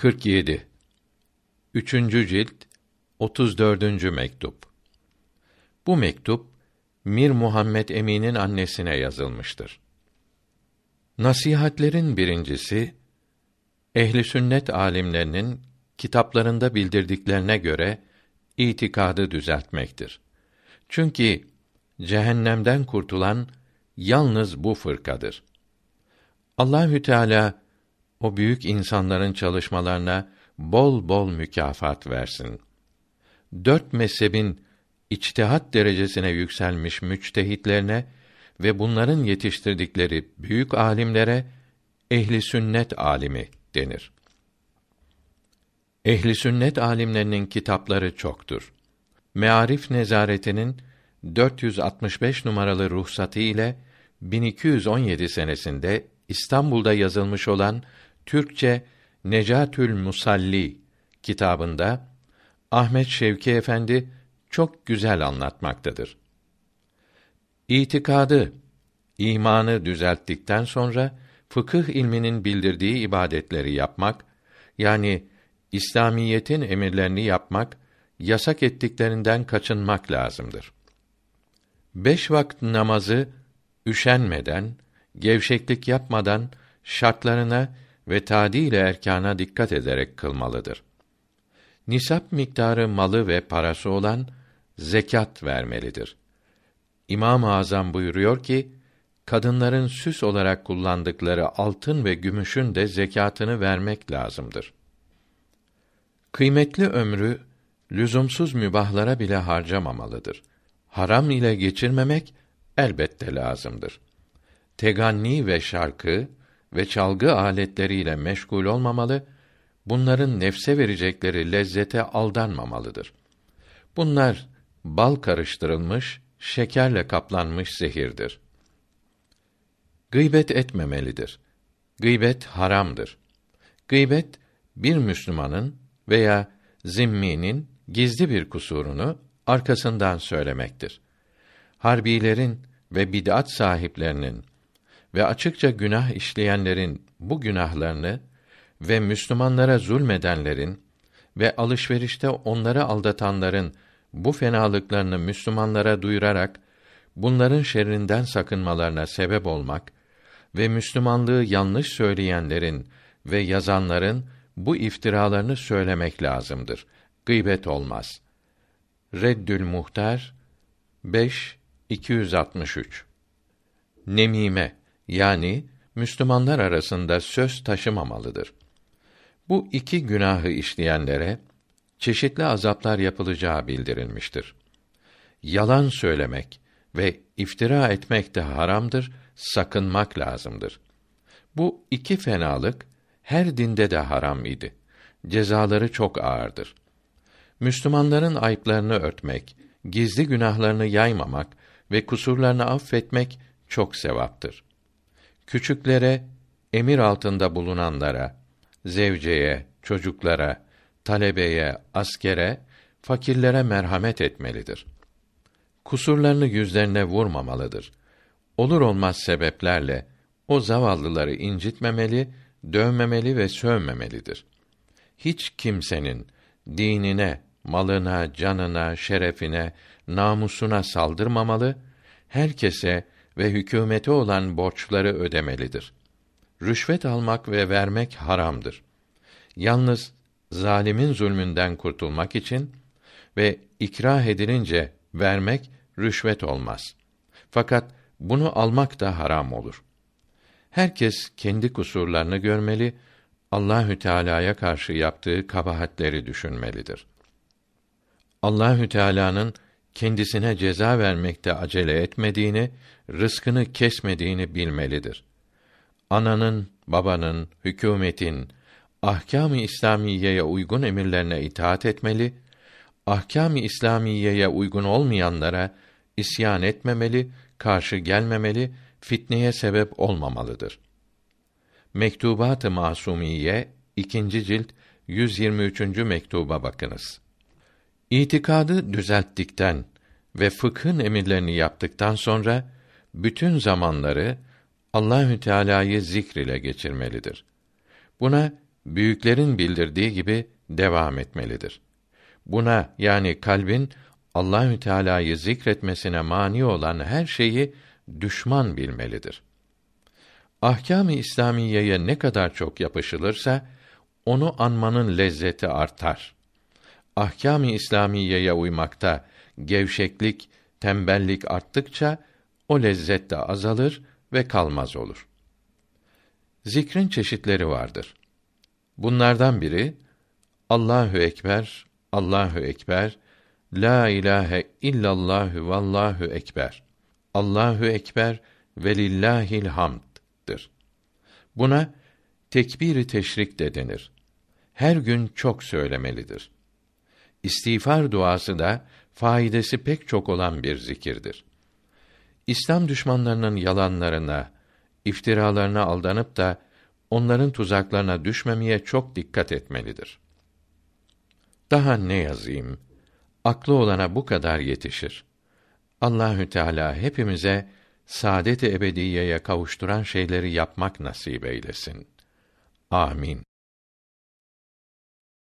47 Üçüncü cilt 34. mektup Bu mektup Mir Muhammed Emin'in annesine yazılmıştır. Nasihatlerin birincisi ehli sünnet alimlerinin kitaplarında bildirdiklerine göre itikadı düzeltmektir. Çünkü cehennemden kurtulan yalnız bu fırkadır. Allahü Teala o büyük insanların çalışmalarına bol bol mükafat versin. Dört mezhebin içtihat derecesine yükselmiş müçtehitlerine ve bunların yetiştirdikleri büyük alimlere ehli sünnet alimi denir. Ehli sünnet alimlerinin kitapları çoktur. Mearif nezaretinin 465 numaralı ruhsatı ile 1217 senesinde İstanbul'da yazılmış olan Türkçe Necatül Musalli kitabında Ahmet Şevki Efendi çok güzel anlatmaktadır. İtikadı, imanı düzelttikten sonra fıkıh ilminin bildirdiği ibadetleri yapmak, yani İslamiyetin emirlerini yapmak, yasak ettiklerinden kaçınmak lazımdır. Beş vakit namazı üşenmeden, gevşeklik yapmadan şartlarına ve tadil erkana dikkat ederek kılmalıdır. Nisap miktarı malı ve parası olan zekat vermelidir. İmam-ı Azam buyuruyor ki, kadınların süs olarak kullandıkları altın ve gümüşün de zekatını vermek lazımdır. Kıymetli ömrü lüzumsuz mübahlara bile harcamamalıdır. Haram ile geçirmemek elbette lazımdır. Teganni ve şarkı ve çalgı aletleriyle meşgul olmamalı, bunların nefse verecekleri lezzete aldanmamalıdır. Bunlar bal karıştırılmış, şekerle kaplanmış zehirdir. Gıybet etmemelidir. Gıybet haramdır. Gıybet bir Müslümanın veya zimminin gizli bir kusurunu arkasından söylemektir. Harbilerin ve bid'at sahiplerinin ve açıkça günah işleyenlerin bu günahlarını ve Müslümanlara zulmedenlerin ve alışverişte onları aldatanların bu fenalıklarını Müslümanlara duyurarak bunların şerrinden sakınmalarına sebep olmak ve Müslümanlığı yanlış söyleyenlerin ve yazanların bu iftiralarını söylemek lazımdır. Gıybet olmaz. Reddül Muhtar 5 263 Nemime yani Müslümanlar arasında söz taşımamalıdır. Bu iki günahı işleyenlere çeşitli azaplar yapılacağı bildirilmiştir. Yalan söylemek ve iftira etmek de haramdır, sakınmak lazımdır. Bu iki fenalık her dinde de haram idi. Cezaları çok ağırdır. Müslümanların ayıplarını örtmek, gizli günahlarını yaymamak ve kusurlarını affetmek çok sevaptır. Küçüklere, emir altında bulunanlara, zevceye, çocuklara, talebeye, askere, fakirlere merhamet etmelidir. Kusurlarını yüzlerine vurmamalıdır. Olur olmaz sebeplerle o zavallıları incitmemeli, dövmemeli ve sövmemelidir. Hiç kimsenin dinine, malına, canına, şerefine, namusuna saldırmamalı, herkese ve hükümete olan borçları ödemelidir. Rüşvet almak ve vermek haramdır. Yalnız zalimin zulmünden kurtulmak için ve ikrah edilince vermek rüşvet olmaz. Fakat bunu almak da haram olur. Herkes kendi kusurlarını görmeli, Allahü Teala'ya karşı yaptığı kabahatleri düşünmelidir. Allahü Teala'nın kendisine ceza vermekte acele etmediğini, rızkını kesmediğini bilmelidir. Ananın, babanın, hükümetin, ahkâm-ı İslamiyeye uygun emirlerine itaat etmeli, ahkâm-ı İslamiyeye uygun olmayanlara isyan etmemeli, karşı gelmemeli, fitneye sebep olmamalıdır. Mektubat-ı Masumiye 2. cilt 123. mektuba bakınız. İtikadı düzelttikten ve fıkhın emirlerini yaptıktan sonra bütün zamanları Allahü Teala'yı zikr ile geçirmelidir. Buna büyüklerin bildirdiği gibi devam etmelidir. Buna yani kalbin Allahü Teala'yı zikretmesine mani olan her şeyi düşman bilmelidir. Ahkâm-ı İslamiyeye ne kadar çok yapışılırsa onu anmanın lezzeti artar. Ahkâm-ı İslamiyeye uymakta gevşeklik, tembellik arttıkça o lezzet de azalır ve kalmaz olur. Zikrin çeşitleri vardır. Bunlardan biri Allahu ekber, Allahu ekber, la ilahe illallahu vallahu ekber. Allahu ekber ve lillahil hamd'dır. Buna tekbiri teşrik de denir. Her gün çok söylemelidir. İstiğfar duası da faidesi pek çok olan bir zikirdir. İslam düşmanlarının yalanlarına, iftiralarına aldanıp da onların tuzaklarına düşmemeye çok dikkat etmelidir. Daha ne yazayım? Aklı olana bu kadar yetişir. Allahü Teala hepimize saadet-i ebediyeye kavuşturan şeyleri yapmak nasip eylesin. Amin.